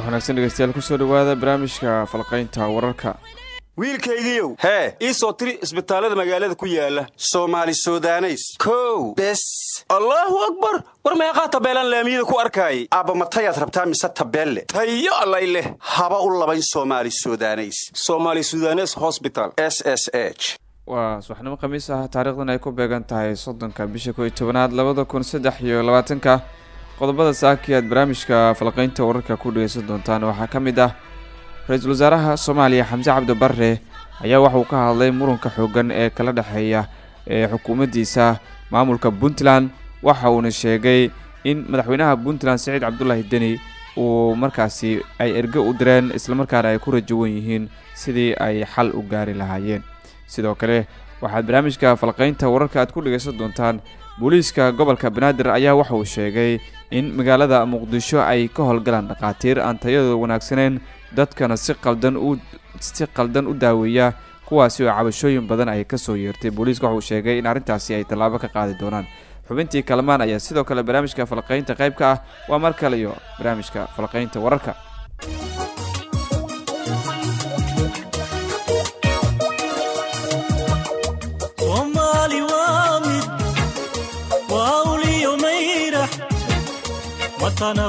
subax wanaagsan dhegeystayaal ku soo dhawaada barnaamijka falqaynta wararka. Wiilkaygiiow hee ii soo tiri isbitaallada magaalada ku yaalla soomaali sudaneys. Kow bes. Allaahu akbar! War meeqaa tabeelaan laamiyada ku arkaayay aabba matayaad rabtaa mise tabeelle? Tayo allay leh. Haba u labayn soomaali sudaneys. Somaali sudanes hosbital s s h. Waa subaxnimo khamiis ah taariikhdan ay ku beegan tahay soddonka bisha ko iyo tobanaad labada kun saddex iyo labaatanka qodobada saaki aad barnaamijka falqaynta wararka ku dhegeysan doontaan waxaa ka mid ah ra'iisul wasaaraha soomaaliya xamse cabdi barre ayaa waxauu ka hadlay muranka xoogan ee kala dhexeeya ee xukuumaddiisa maamulka puntland waxa uuna sheegay in madaxweynaha puntland saciid cabdulaahi deni uu markaasi ay erge u direen islamarkaana ay ku rajawan yihiin sidii ay xal u gaari lahaayeen. Sidoo kale waxaad barnaamijka falqaynta wararka aad ku dhegeysan doontaan booliiska gobolka banaadir ayaa waxa uu sheegay in magaalada muqdisho ay ka howlgalaan dhakhaatiir aan tayadooda wanaagsaneyn dadkana si qaldan u si qaldan u daaweeya kuwaasi oo cabashooyin badan ay ka soo yeertay. Booliiska waxa uu sheegay in arrintaasi ay tallaabo ka qaadi doonaan. Xubintii kalamaan ayaa sidoo kale barnaamijka falqaynta qayb ka ah. Waa mar kale iyo barnaamijka falqaynta wararka sana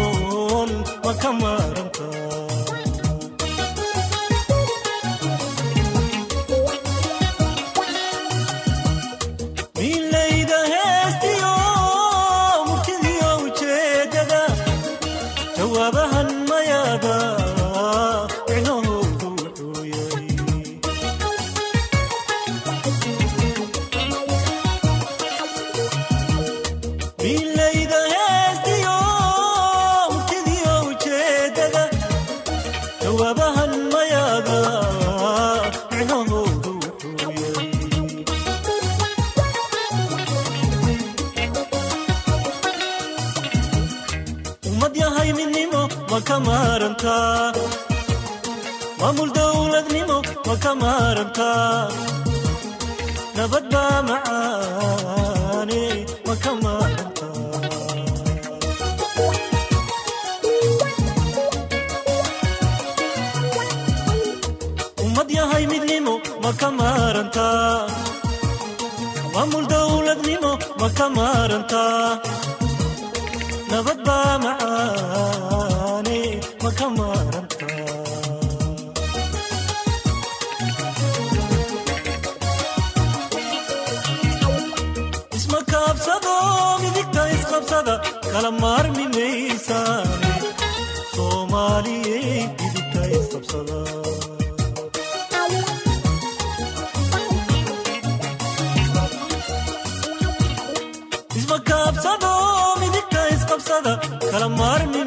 maamul ummad yahay midnimo ma ka maarantaa maamul dowladnimo ma ka maarantaa nabad baa macaane ma ka maarantaa kala maarmi maysaane soomaaliyey idinka isqabsada kala maarmi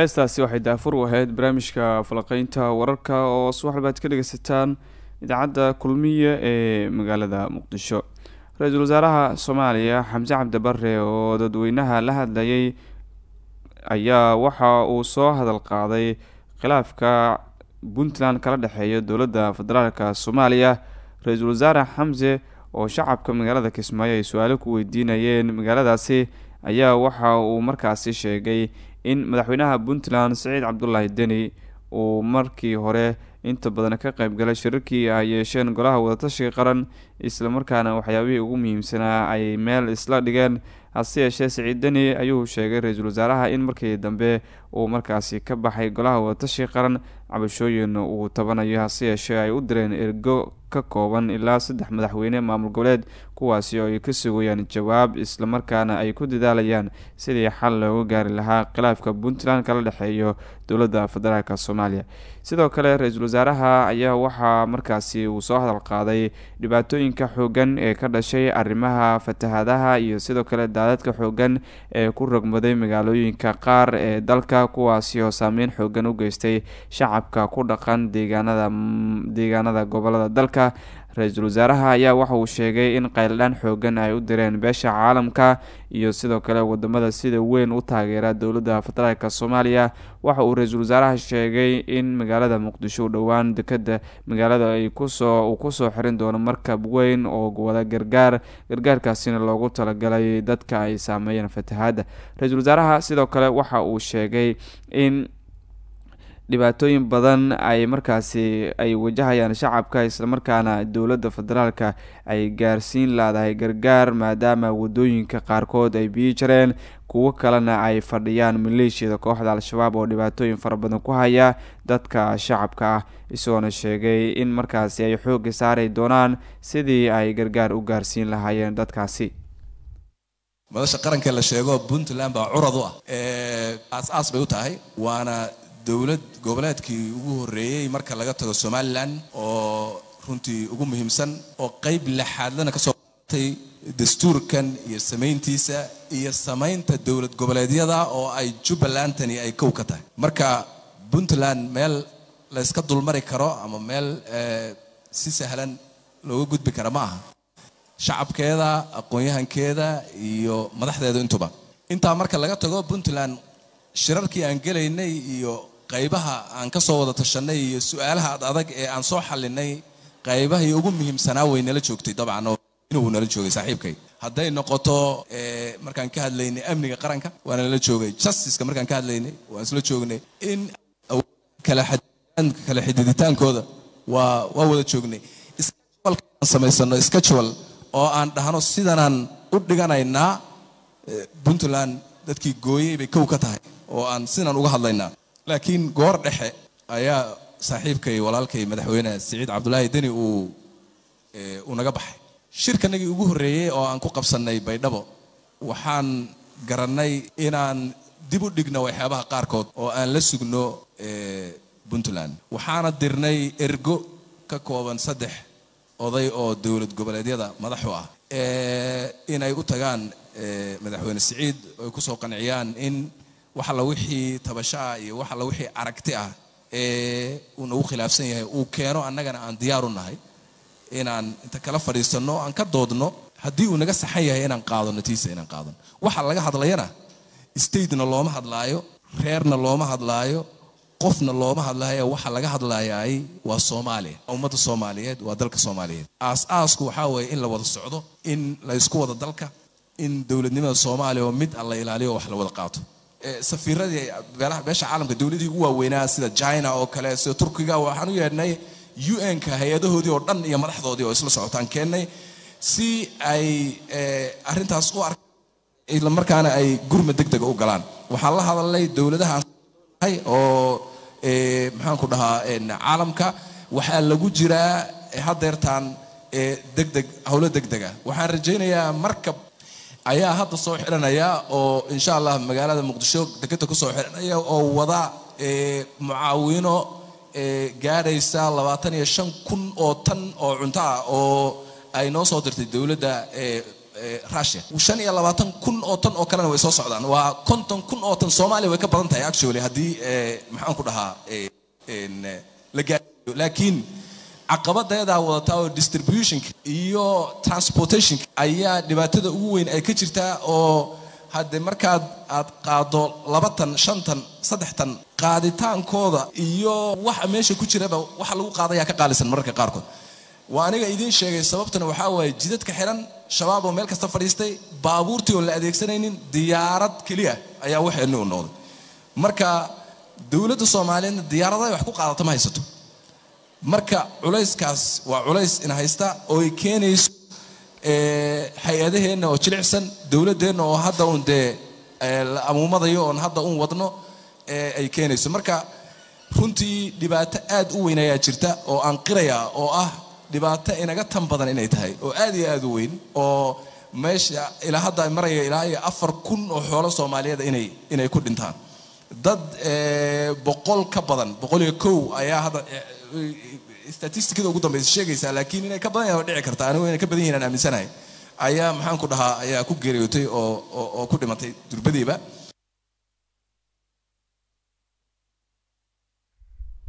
heestaasi waxay daafur u ahayd barnaamijka falaqeynta wararka oo subax ka dhegeysataan idaacadda kulmiya ee magaalada muqdisho. Ra'iisul wasaaraha soomaaliya xamse cabdi bare oo dadweynaha la hadlayay ayaa waxa uu soo hadal qaaday khilaafka puntland kala dhexeeya dowladda federaalka soomaaliya. Ra'iisul wasaare xamse oo shacabka magaalada kismaayo ay su'aalo ku weydiinayeen magaaladaasi ayaa waxa uu markaasi sheegay in madaxweynaha puntland saciid cabdulaahi deni uu markii hore inta badan ka qeybgalay shirarkii ay yeesheen golaha wadatashiga qaran islamarkaana waxyaabihii ugu muhiimsanaa ay meel isla dhigeen hase yeeshee saciid deni ayuu sheegay ra'iisul wasaaraha in markii dambe uu markaasi ka baxay golaha wadatashiga qaran cabashooyin uu tabanayo. Hase yeeshee ay u direen ergo ka kooban ilaa saddex madaxweyne maamul goboleed kuwaasi oo ay ka sugayaan jawaab islamarkaana ay ku dadaalayaan sidii xal looga gaari lahaa khilaafka puntland kala dhexeeyo dowladda federaalk soomaaliya. Sidoo kale ra'iisul wasaaraha ayaa waxaa markaasi uu soo hadal qaaday dhibaatooyinka xoogan ee ka dhashay arrimaha fatahadaha iyo sidoo kale daadadka xoogan ee ku rogmaday magaalooyinka qaar ee dalka kuwaasi oo saameyn xoogan u geystay shacabka ku dhaqan deegaanada deegaanada gobollada dalka ra'iisul wasaaraha ayaa waxa uu sheegay in qayldhaan xoogan ay u direen beesha caalamka iyo sidoo kale waddamada sida weyn u taageera dowladda federaalk soomaaliya. Waxa uu ra'iisul wasaaraha sheegay in magaalada muqdisho u dhowaan dekeda magaalada ay ku soo uu ku soo xirin doono markab weyn oo wada gargaar gargaarkaasina loogu talagalay dadka ay saameeyeen fatahaadda. Ra'iisul wasaaraha sidoo kale waxa uu sheegay in dhibaatooyin badan ay markaasi ay wajahayaan shacabka islamarkaana dowladda federaalka ay gaarsiin laadahay gargaar maadaama waddooyinka qaarkood ay biyi jareen kuwo kalena ay fadhiyaan maleeshiyada kooxda al-shabaab oo dhibaatooyin fara badan ku haya dadka shacabka ah isagoona sheegay in markaasi ay xoogga saari doonaan sidii ay gargaar u gaarsiin lahaayeen dadkaasi. Madasha qaranka la sheego puntland baa curad u ah. Aas-aas bay u tahay waana dowlad goboleedkii ugu horreeyey marka laga tago somalilan oo runtii ugu muhiimsan oo qayb lixaadlana ka soo qaatay dastuurkan iyo samayntiisa iyo samaynta dowlad goboleedyada oo ay jubbalandtani ay kow ka tahay. Marka puntland meel la yska dulmari karo ama meel si sahlan looga gudbi kara ma aha. Shacabkeeda aqoon-yahankeeda iyo madaxdeedu intuba intaa marka laga tago puntland shirarkii aan gelaynay iyo qaybaha aan ka soo wada tashanay iyo su'aalaha ad adag ee aan soo xalinay qaybahii ugu muhiimsanaa way nala joogtay dabcan oo inuu nala joogay saaxiibkay. Hadday noqoto markaan ka hadlaynay amniga qaranka waana nala joogay. Justiceka markaan ka hadlaynay waan isla joognay. In kala xididitaankooda waa waa wada joognay. Aan samaysano schedule oo aan dhahno sidanaan u dhiganaynaa puntland dadkii gooyey bay kow ka tahay oo aan sidan uga hadlaynaa laakiin goor dhexe ayaa saaxiibkay walaalkay madaxweyne siciid cabdulaahi deni uu uu naga baxay. Shirkanagii ugu horreeyey oo aan ku qabsannay baydhabo waxaan garannay inaan dib u dhigno waxyaabaha qaarkood oo aan la sugno puntland. Waxaana dirnay ergo ka kooban saddex oday oo dowlad goboleedyada madaxu ah inay u tagaan madaxweyne siciid ay ku soo qanciyaan in wax alla wixii tabasho ah iyo wax alla wixii aragti ah ee uu nagu khilaafsan yahay uu keeno annagana aan diyaar u nahay inaan inta kala fadhiisanno aan ka doodno haddii uu naga saxan yahay inaan qaadano tiisa inaan qaadano waxa laga hadlayana statena looma hadlaayo reerna looma hadlaayo qofna looma hadlaayo waxa laga hadlayaay waa soomaaliya ummadda soomaaliyeed waa dalka soomaaliyeed. Aas-aasku waxaa weeye in la wada socdo in la ysku wada dalka in dowladnimada soomaaliya oo mid alla ilaaliyo wax la wada qaato safiiradii beesha caalamka dowladihii ugu waaweynaa sida china oo kale sida turkiga waxaan u yeedhnay un-ka hay'adahoodii oo dhan iyo madaxdoodii oo isla socotaan keennay si ay arrintaas u ark isla markaana ay gurma deg dega u galaan. Waxaan la hadalnay dowladahaan oo maxaanku dhahaa caalamka. Waxaa lagu jiraa hadeertaan degdeg howlo degdega. Waxaan rajaynayaa markab ayaa hadda soo xiranaya oo insha allah magaalada muqdisho dekeda ku soo xiranaya oo wada mucaawino gaadhaysa labaatan iyo shan kun oo tan oo cunto ah oo ay noo soo dirtay dowladda russia. Shan iyo labaatan kun oo tan oo kalena way soo socdaan. Waa konton kun oo tan soomaaliya way ka badan tahay actually haddii maxaan ku dhahaa laakiin caqabadeedaa wadataa oo distributionka iyo transportationka ayaa dhibaatada ugu weyn ay ka jirtaa oo haddee markaad aad qaado laba tan shan tan saddex tan qaaditaankooda iyo waxa meesha ku jiraba waxa lagu qaadayaa ka qaalisan mararka qaarkood. Waa aniga idiin sheegay sababtana waxaa waaye jidadka xiran shabaab oo meel kasta fadhiistay baabuurtii oo la adeegsanaynin diyaarad keliya ayaa waxeenni u noqday marka dowladda soomaaliyeedna diyaaradahay wax ku qaadata ma haysato marka culayskaas waa culays in haysta oo ay keenayso hay'adaheenna oo jilicsan dowladdeenna oo hadda uun dee la amuumadayo oon hadda uun wadno ay keenayso. Marka runtii dhibaato aad u weyn ayaa jirta oo aan qiraya oo ah dhibaato inaga tan badan inay tahay oo aad iyo aad u weyn oo meesha ilaa hadda maraya ilaa iyo afar kun oo xoolo soomaaliyeed inay inay ku dhintaan. Dad boqol ka badan boqol iyo kow ayaa hadda statistikada ugu dambaysa sheegaysaa laakiin inay ka badan yahay oo dhici karta. Anigu inay ka badan yihiin aan aaminsanahay. Ayaa maxaan ku dhahaa ayaa ku geeriyootay oo oo ku dhimatay durbadiiba.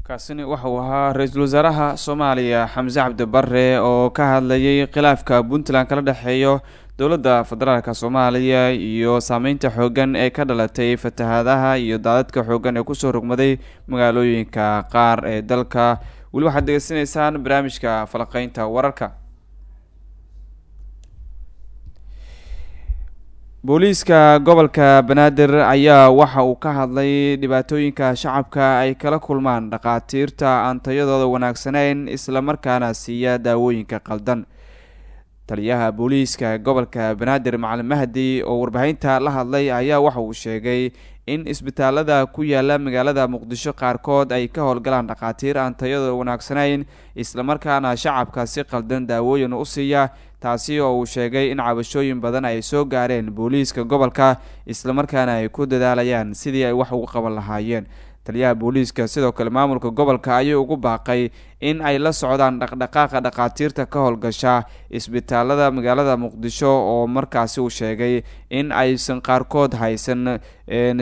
Kaasini waxa uu ahaa ra'iisul wasaaraha soomaaliya xamse cabdi bare oo ka hadlayay khilaafka puntland kala dhexeeyo dowladda federaalka soomaaliya iyo saameynta xooggan ee ka dhalatay fatahaadaha iyo daadadka xooggan ee ku soo rogmaday magaalooyinka qaar ee dalka. Weli waxaad degeysanaysaan barnaamijka falaqeynta wararka. Booliiska gobolka banaadir ayaa waxa uu ka hadlay dhibaatooyinka shacabka ay kala kulmaan dhakhaatiirta aan tayadooda wanaagsanayn islamarkaana siiya daawooyinka qaldan taliyaha booliiska gobolka banaadir macalin mahdi oo warbaahinta la hadlay ayaa waxa uu sheegay in isbitaalada ku yaalla magaalada muqdisho qaarkood ay ka howlgalaan dhakhaatiir aan tayadooda wanaagsanayn islamarkaana shacabka si qaldan daawooyin u siiya taasi oo uu sheegay in cabashooyin badan ay soo gaareen booliiska gobolka islamarkaana ay ku dadaalayaan sidii ay wax ugu qaban lahaayeen taliyaha booliiska. Sidoo kale maamulka gobolka ayuu ugu baaqay in ay la socdaan dhaqdhaqaaqa dhakhaatiirta ka howlgasha isbitaalada magaalada muqdisho oo markaasi uu sheegay in aysan qaarkood haysan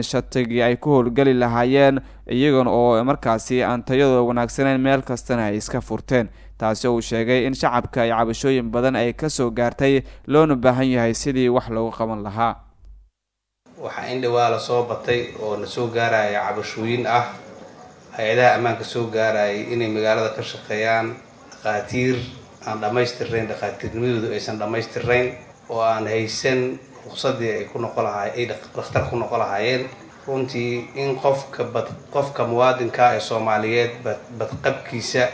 shatigii ay ku howlgeli lahaayeen iyagan oo markaasi aan tayadooda wanaagsanayn meel kastana ay iska furteen. Taasi uu sheegay in shacabka ay cabashooyin badan ay ka soo gaartay loona baahan yahay sidii wax loogu qaban lahaa waxaa in dhawaa la soo batay oo na soo gaaraya cabashooyin ah. Hay'adaha ammaanka soo gaarayay inay magaalada ka shaqeeyaan dhakhaatiir aan dhammaystirnayn dhakhaatiirnimadoodu aysan dhammaystirnayn oo aan haysan ruqsadii ay ku noqon lahaay ay dhakhtar ku noqon lahaayeen. Runtii in qofka bad qofka muwaadinka ee soomaaliyeed bad badqabkiisa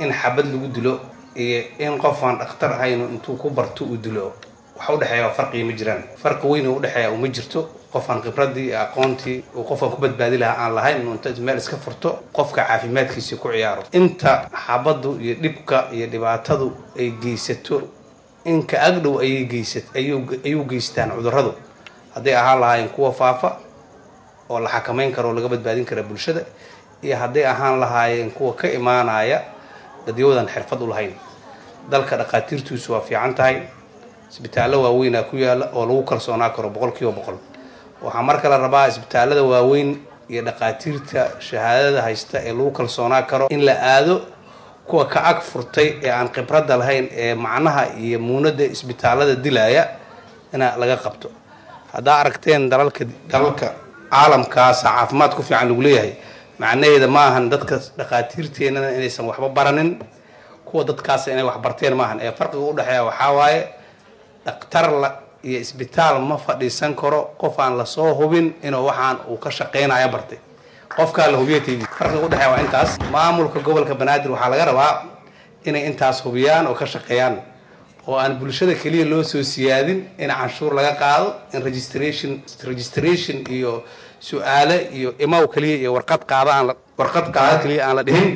in xabad lagu dilo iyo in qof aan dhakhtar ahaynu intuu ku barto uu dilo waxa udhexeeya farqigi ma jiraan. Farqi weyn oo udhexeeya uma jirto. Qofaan khibradii iyo aqoontii uu qofaan ku badbaadi lahaa aan lahayn inuu meel iska furto qofka caafimaadkiisa ku ciyaaro. Inta xabaddu iyo dhibka iyo dhibaatadu ay geysato inka agdhow ayay geysat ayuu geystaan cudurradu. Hadday ahaan lahaayeen kuwa faafa oo la xakamayn karo oo laga badbaadin kara bulshada iyo hadday ahaan lahaayeen kuwa ka imaanaya dadyoodan xirfad u lahayn. Dalka dhakhaatiirtiisu waa fiican tahay isbitaallo waaweynaa ku yaalla oo lagu kalsoonaa karo boqol kiiba boqol. Waxaa marka la rabaa isbitaallada waaweyn iyo dhakhaatiirta shahaadada haysta ee lagu kalsoonaa karo in la aado kuwa ka ag furtay ee aan khibradda lahayn ee macnaha iyo muunadda isbitaallada dilaya ina laga qabto. Haddaa aragteen dalalka dalalka caalamkaasa caafimaad ku fiican lagu leeyahay macnaheeda ma ahan dadka dhakhaatiirteennana inaysan waxba baranin. Kuwa dadkaasa inay wax barteen maahan ee farqiga udhexeeya waxaa waaye dhakhtar la iyo isbitaal ma fadhiisan karo qof aan la soo hubin inuu waxaan uu ka shaqaynaya bartay. Qofkaa la hubiya tv farqiga udhexeeya waa intaas. Maamulka gobolka banaadir waxaa laga rabaa inay intaas hubiyaan oo ka shaqeeyaan oo aan bulshada keliya loo soo siyaadin in canshuur laga qaado in registration registration iyo su'aale iyo imaw keliya iyo warqad qaado aan warqad qaado keliya aan la dhihin.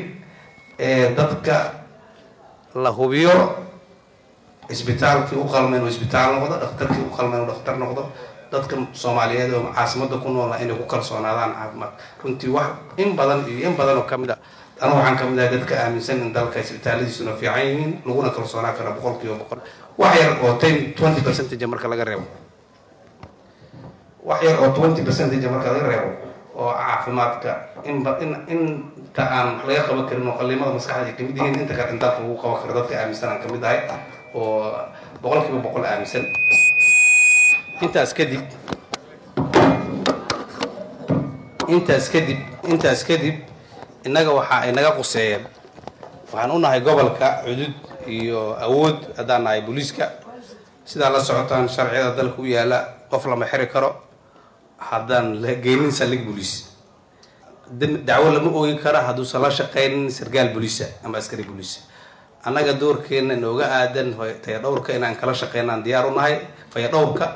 Ee dadka la hubiyo isbitaalkii u qalma inuu isbitaal noqdo dhakhtarkii u qalma inuu dhakhtar noqdo dadka soomaaliyeed oo caasimada ku noola inay ku kalsoonaadaan caafimaad. Runtii wax in badan iyo in badan oo ka mid a anu waxaan ka mid ahay dadka aaminsan in dalka isbitaalladiisuna fiican yihiin laguna kalsoonaan kara boqol kiiba boqol. Wax yar oo ten twenty percentage marka laga reebo. Wax yar oo twenty percentage marka laga reebo oo caafimaadka inba in inta aan laga qaban karin oo qalimada maskaxda ay ka mid yihiin inta kale in dalka lagu qaban karo dadka aaminsan aan ka mid ahay oo boqol kiiba boqol aaminsan. Intaas kadib intaas kadib intaas kadib innaga waxaa inaga quseeyeen. Waxaan u nahay gobolka cudud iyo awood haddaan nahay booliiska sidaa la socotaan sharciyada dalka u yaalla qof lama xiri karo haddaan la geynin saldhig booliis dacwo lama oogi karo hadduusan la shaqaynin sargaal booliisa ama askari booliisa annaga doorkeena inooga aadan fayadhowrka inaan kala shaqeynaan diyaar u nahay fayadhowrka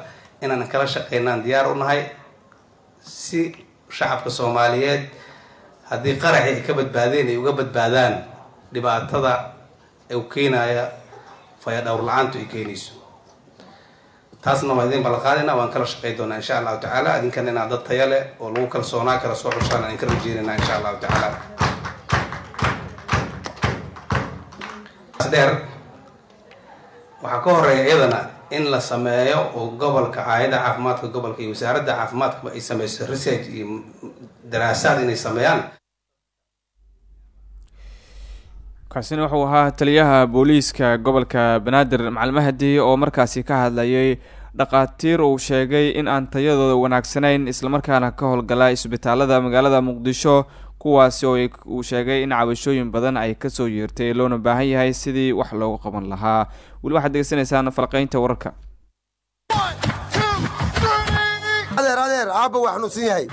inaan kala shaqeynaan diyaar u nahay. Si shacabka soomaaliyeed haddii qaraxi ay ka badbaadeen ay uga badbaadaan dhibaatada u keenaya fayadhowr la'aantu ay keenayso. Taasna waa idin ballanqaadayna waan kala shaqey doonaa insha allahu tacaala. Idinkan inaa dad taya leh oo lagu kalsoonaa kala soo xushaan aan ka rajeynayna insha allahu tacaala dheer waxaa ka horreeya iyadana in la sameeyo oo gobolka aayada caafimaadka gobolka iyo wasaaradda caafimaadkaba ay sameyso research iyo daraasaad inay sameeyaan. Kaasina wuxuu ahaa taliyaha booliiska gobolka banaadir macalin mahdi oo markaasi ka hadlayay dhaqaatiir uu sheegay in aan tayadooda wanaagsanayn islamarkaana ka howlgala isbitaalada magaalada muqdisho kuwaasi oo uu sheegay in cabashooyin badan ay ka soo yeertay loona baahan yahay sidii wax loogu qaban lahaa. Weli waxaad degeysanaysaan falqeynta wararka adeer aabba waa xanuunsan yahay.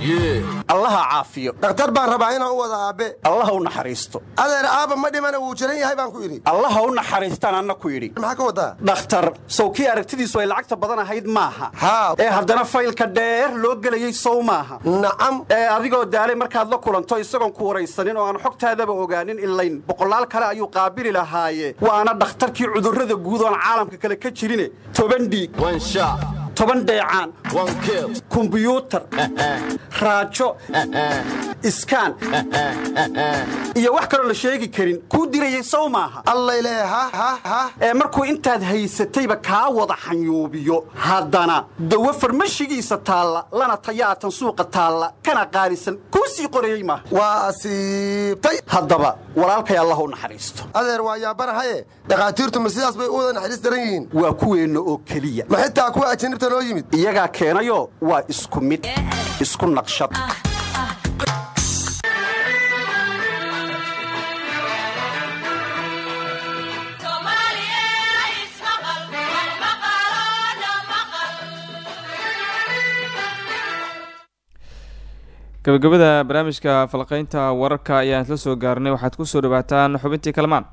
Allaha caafiyo. Dhakhtar baan rabaa inaan u wada aabbe. Allaha u naxariisto. Adeer aabba ma dhimana wuu jiran yahay baan ku idhi allaha u naxariistaan anna ku yidhi. Maxaa ka wadaa? Dhakhtar sow kii aragtidiisu ay lacagta badan ahayd maaha. Haa. Ee haddana faylka dheer loo gelayay sow maaha. Nacam. Ee adigoo daalay markaad la kulanto isagoon ku waraysanin oo aan xogtaadaba ogaanin ilayn boqolaal kale ayuu qaabili lahaaye. Waana dhakhtarkii cudurrada guud oon caalamka kale ka jirine. Toban dhiig toban dheecaan. Kumbiyuutar raajo iskaan. Iyo wax kaloo la sheegi karin kuu dirayay sow maaha. Allay leeya hah hah hah ee markuu intaad haysatayba kaa wada xanyuubiyo. Haddana dawo farmashigiisa taalla lana tayaatan suuqa taalla kana qaalisan kuu sii qorayey maaha. Waa asiibtay haddaba walaalkay allah u naxariisto. Adeer waa yaabanahaye dhakhaatiirtu ma sidaas bay u wada naxariis daran yihiin? Waa kuweenna oo keliya. Ma xitaa kuwa ajinibta noo yimid? Iyagaa keenayo waa isku mid isku naqshad gabagabada barnaamijka falqeynta wararka ayaan isla soo gaarnay. Waxaad ku soo dhawaataan xubintii kalmaan.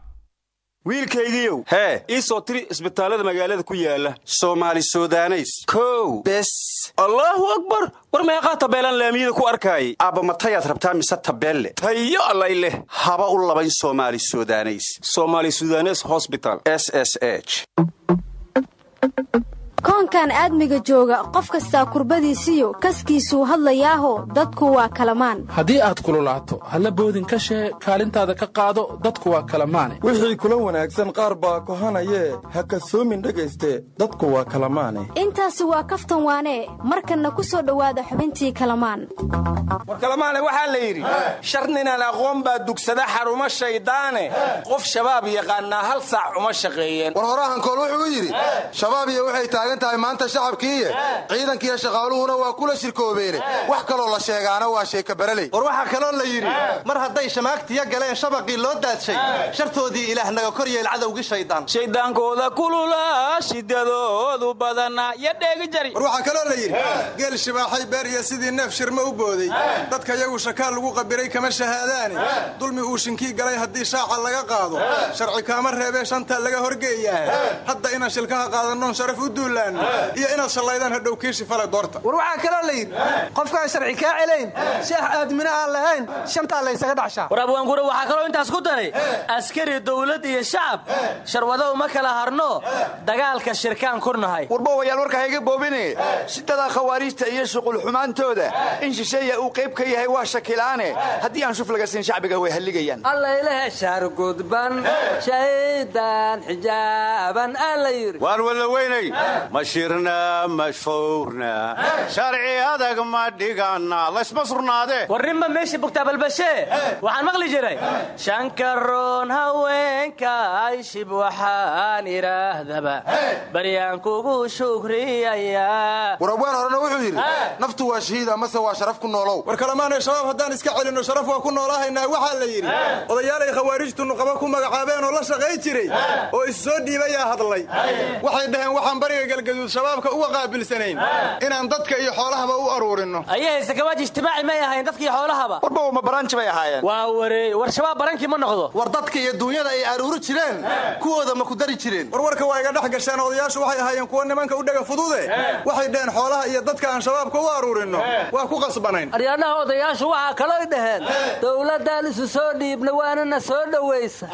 Wiilkaygiiow hee ii soo tiri isbitaallada magaalada ku yaalla soomaali sudaneys. Kow. Bes. Allaahu akbar. War meeqaa tabeelaan laamiyada ku arkaayay aabba matayaad rabtaa mise tabeelle? Tayo allay leh. Haba u labayn soomaali sudaneys. Soomaali sudanes hosbital s s h koonkan aadmiga jooga qof kastaa kurbadiisiyo kaskiisuu hadlayaaho dadku waa kalamaan. Haddii aad kululaato halla boodin ka shee kaalintaada ka qaado dadku waa kalamaane. Wixii kula wanaagsan qaar baa kohanayee ha kasoomin dhegayste dadku waa kalamaane. Intaasi waa kaftan waanee markanna ku soo dhowaada xubintii kalamaan. War kalamaane waxaa la yidhi shar ninaan aqoon baa dugsada xaruma shayddaane qof shabaab yaqaannaa hal saac uma shaqeeyeen. War horahankool wuxuu yidhi taagan tahay maanta shacabkiiye ciidankiiyo shaqaaluhuna waa kula shirkoobeene. Wax kaloo la sheegaana waa sheeka baraley. War waxaa kaloo la yidhi mar hadday shamaagtiya galeen shabaqii loo daadshay shartoodii ilaah naga kor yeel cadowgii shaydaan shayddaankooda kulula shidadoodu badana yo dheegi jari. War waxaa kaloo la yidhi geel shibaaxay beer iyo sidii neef shirma u booday. Dadka yagu shakaal lagu qabiray kama shahaadaane dulmi uu shinkii galay haddii shaaca laga qaado. Sharci kaama reebee shanta laga horgeeyaah hadda inaan shilkaha qaadannoon sharaf u duulaan iyo inaad shallaydaan hadhow kiishi fale doorta. War waxaa kaloo la yidhi qofkaan sharci kaa celayn sheex aadmina aan lahayn shantaa laysaga dhaxshaa war abwaangure waxaa kaloo intaas ku daray askari dawlad iyo shacab sharwado uma kala harno dagaalka shirkaan ku nahay. Warbowayaal warka hayga boobine shidada khawaariijta iyo shuqulxumaantooda in shisheeya uu qayb ka yahay waa shakilaane haddii aan shuf laga siin shacbiga way halligayaan. Allaylehe shaargudban shaydaan xijaaban aan la yidhi. Waan wada weynay ma shirna ma showrna. Sharci adag ma dhigana laysma surnaadee warninba meeshii bugtaa balbashee waxaan maqli jiray. Shankaroon haweenka ayshib waxaan idhaahdaba baryaan kugu shukriyayaa warabwaan horena wuxuu yidhi naftu waa shahiid amase waa sharaf ku noolow. War kalemaanay shabaab haddaan iska celinno sharaf waa ku noolahaynaa waxaa la yidhi odayaalay khawaarijtu nuqaba ku magacaabeen oo la shaqay jiray oo is soo dhiibayaa hadlay. Waxay dhaheen waxaan bariga galgaduud shabaabka uga qaabilsanayn. Inaan dadka iyo xoolahaba u aruurinno. Ayay sakawaaj ijtimaaci may ahayn dadkii xoolahaba. Warba ma baranji bay ahaayeen. Waa waree war shabaab barankii ma noqdo. War dadka iyo duunyada ay aruuri jireen kuwooda ma ku dari jireen. Warwarka waa iga dhex gasheen odayaashu waxay ahaayeen kuwa nimanka u dhega fudude waxay dhaheen xoolaha iyo dadka aan shabaabka u aruurinno. Waa ku qasbanayn. Aryadhaha odayaashu waxaa kalooy dhaheen dowladdaan isu soo dhiibna waanana soo dhowaysa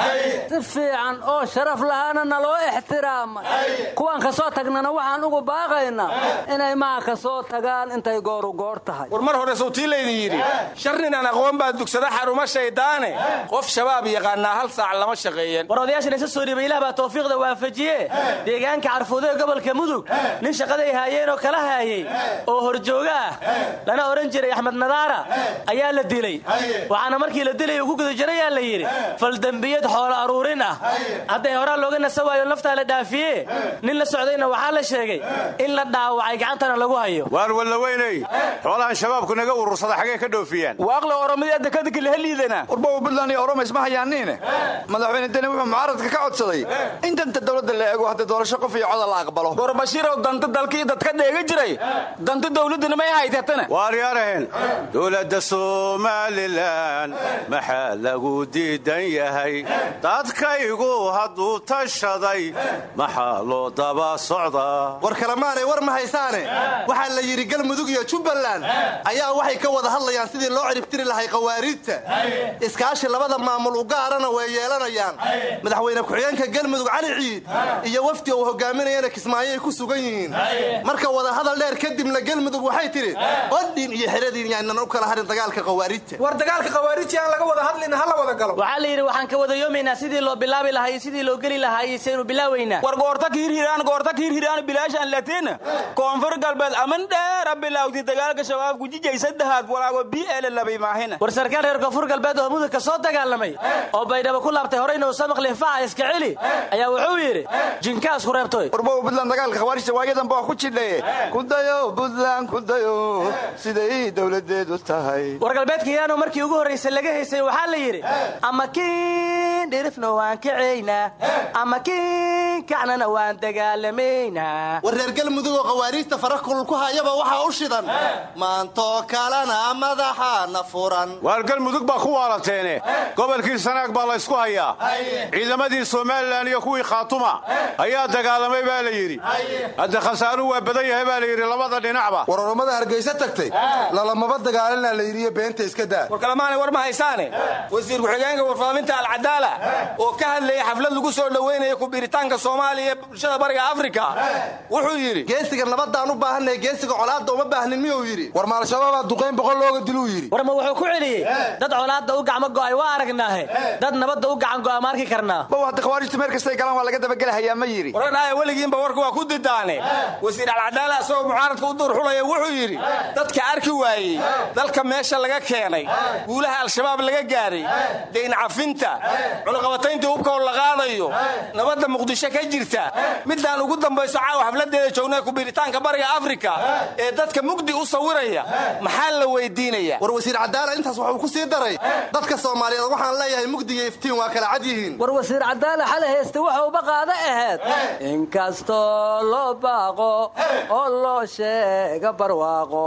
si fiican oo sharaf lahaana naloo ixtiraamay kuwaan ka soo tagnana waxaan ugu baaqaynaa inay maa ka soo tagaan intay gooru goor tahay. War mar hore sawtii laydin yidhi shar ninaan aqoon baa dugsada xaruma shaydaane. Qof shabaab yaqaanaa hal saac lama shaqeeyeen. War odayaashan isa soo dhiibay ilaah baa tawfiiqda waafajiye deegaanka carfuudo ee gobolka mudug nin shaqaday haayeen oo kala haayey oo horjooga ah lana odhan jiray axmed nadaara ayaa la dilay. Waxaana markii la dilay uu ku guda jirayaa la yidhi faldembiyad xoolo aruurin ah. Hadday horaa looga nasa waayo naftaa la dhaafiye nin la socdayna waxaa la sheegay in la dhaawacay gacantana lagu hayo. Waar walla weynay xoolahan shabaabku naga urursada xagee ka dhoofiyaan. Waaqla oromadii adakadika laha liidana warba buntland iyo oromays ma hayaaniine madaxweyne deni wuxuu mucaaradka ka codsaday in danta dowladda la eego haddii doorasho qof iyo coda la aqbalo. Gorbashiirow danta dalkii dadka dheega jiray danta dowladduna may haytatana waaryaaraheen dowladda somalilan maxaa lagu diidan yahay? Dadkaygu hadduu tashaday maxaa loo daba socdaa war kalemaanay war ma haysaane? Waxaa la yidhi galmudug iyo jubbaland ayaa waxay ka wada hadlayaan sidii loo ciribtiri lahay khawaariijta. Iskaashi labada maamul u gaarana way yeelanayaan. Madaxweyne ku-xigeenka galmudug cali ciid iyo wafdi uu hogaaminayana kismaayoay ku sugan yihiin. Marka wadahadal dheer kadibna galmudug waxay tidhi qodhin iyo xeradiin yaanan u kala harin dagaalka khawaariijta. War dagaalka khawaariiji aan laga wada hadlina ha la wada galo. Waxaa la yidhi waxaan ka wada yoomaynaa sidii loo bilaabi lahaa iyo sidii loo geli lahaa iyo saynu war goorta kiirhiraan goorta kiirhiraan bilaashaan latiin koonfur galbeed aman dheera bilawdi dagaalka shabaabku jijay saddexaad walaago bi'eele labay maahina war sarkaal reer koonfur galbeed oo mudug ka soo dagaalamay oo baydhabo ku laabtay horeyna uu samaqli faca iska celi ayaa wuxuu yidhi jinkaas ku reebtoy warba buntland dagaalka khawaarijta waayadan baa ku jidhaye kudayo buntland kudayo siday dowladeedu tahay. War galbeedka iyaanoo markii ugu horraysay laga haysay waxaa la yidhi ama kiin dhirifna waan kacaynaa ama kiin kacnana waan dagaalamaynaa war reer galmudug oo khawaariijta fara kulul ku hayaba waxaa u shidan. Maantoo kalena madaxaana furan. Waar galmudug baa ku waalateene. Gobolkii sanaag baa la ysku hayaa. Ciidamadii somalilan iyo kuwii khaatuma. Ayaa dagaalamay baa la yidhi. Hadda khasaaruhu waa badan yahay baa la yidhi labada dhinacba war oromada hargaysa tagtay. Lalamaba dagaalana la yidhiyo beenta iska daa. War kalemaanay war ma haysaane. Wasiir ku-xigeenka warfaafinta alcadaala oo ka hadlayay xaflad lagu soo dhoweynaya kubiritaanka soomaaliya ee bulshada bariga afrika wuxuu yidhi geesiga nabadaan u baahanay geesiga colaadda uma baahnin miyuu yidhi? War maalshabaabaa duqayn boqol looga diluu yidhi. War ma wuxuu ku celiyey dad colaadda u gacmo go'ay waa aragnaahe. Dad nabadda u gacan go'a ma arki karnaa. Bow hadda khawaarijtu meel kastay galaan waa laga dabagelahayaa ma yidhi. Waranaaya weligiinba warka waa ku didaane. Wasiir alcadaala isagoo mucaaradka u duurxulaya wuxuu yidhi dadka arki waayey dalka meesha laga keenay guulaha al-shabaab laga gaaray dayn cafinta cunuqabatayntii hubkoo la qaadayo nabadda muqdisho ka jirta. Midaan ugu dambayso caawa xafladeeda joogna kubiritaanka bariga afrika ee dadka mugdi u sawiraya. Maxaa la weydiinaya war wasiir cadaala intaas wuxuu ku sii daray. Dadka soomaaliyeed waxaan leeyahay mugdi iyo iftiin waa kala cad yihiin. War wasiir cadaala xale haysta waxa uba qaada ahayd inkastoo loo baaqo oo loo sheega barwaaqo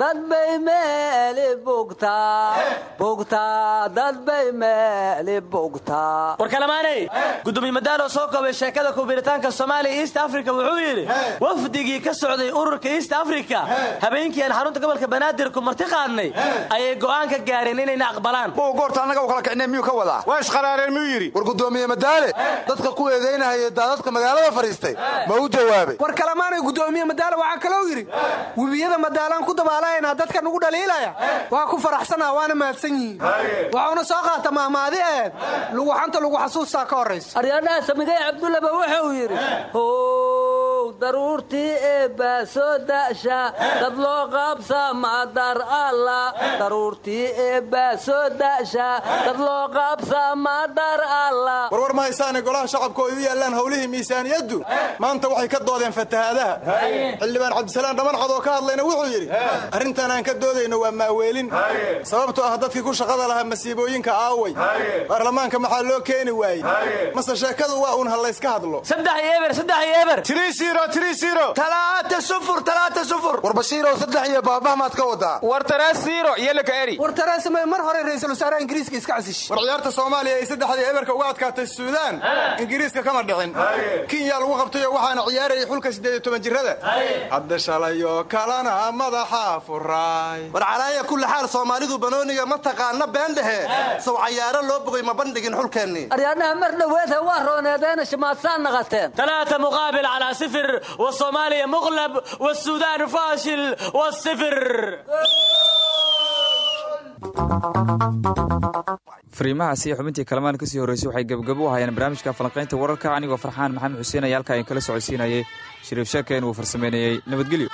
dad bay meeli bugtaa bugtaa dad bay meeli bugtaa war kalamaanay gudoomiye madaalo soo koobay sheekada kubiritaanka soomaaliya east africa wuxuu yidhi wafdigii ka socday ururka east africa. Habeenkii aan xarunta gobolka banaadir ku marti qaadnay ayay go'aan ka gaareen inayna aqbalaan. Bow goorta annaga u kala kicnay miyuu ka wadaa? Waa isqaraareen miyuu yidhi? War gudoomiye madaale. Dadka ku eedaynahaya daadadka magaalada fadhiistay. Ma u jawaabay. War kalamaanay gudoomiye madaale waxaa kaloo yidhi webiyada madaalaan ku dabaalaynaa dadka nugu dhaliilaya waa ku faraxsanaa waana mahadsan yihiin. Waxauna soo qaata mahmaadi eed luguxanta lagu xasuustaa ka horraysa aryadhaha samigay cabdullaba wuxuu yidhi daruurtii eebbaa soo da'sha dad loo qaabsaa madar alla. Daruurtii eebbaa soo da'sha dad loo qaabsaa madar alla. Warwar ma haysaane golaha shacabka oo idu yaallaan howlihii miisaaniyaddu? Maanta waxay ka doodeen fatahaadaha. Xildhibaan cabdisalaan dhamanxad oo ka hadlayna wuxuu yidhi arrintan aan ka doodayno waa maaweelin sababtoo ah dadkii ku shaqada lahaa masiibooyinka aaway. Baarlamaanka maxaa loo keeni waayey? Mase sheekadu waa uun ha layska hadlo warbashiirow saddex iyo baabahmaad ka wadaa wartareesma mar hore ra'iisul wasaaraha ingiriiska iska casish. War ciyaarta soomaaliya ay saddexdii eberka uga adkaatay suudaan ingiriiska kama dhicin. Kenya lagu qabtayoo waxaana ciyaarayay xulka siddeed iyo hadda shalayoo kalana madaxa furaay. War calaaya kulli xaal soomaalidu banooniga ma taqaana been dhehe saw cayaaro loo bogay ma bandhigin xulkeennii aryaadnaha mar dhoweedhe waa rooneedeena shimaadsaa naqateen. صفر والصوماليا مغلب والسودان فاشل والصفر fariimahaasi iyo xubintii kalamaan kasii horreysay waxay gebgabo u hayeen barnaamijka falanqaynta wararka anigoo farxaan maxamed xuseen ayaa halkaa in kala socodsiinayay shariif sheekeen uu farsameynayey nabadgelyo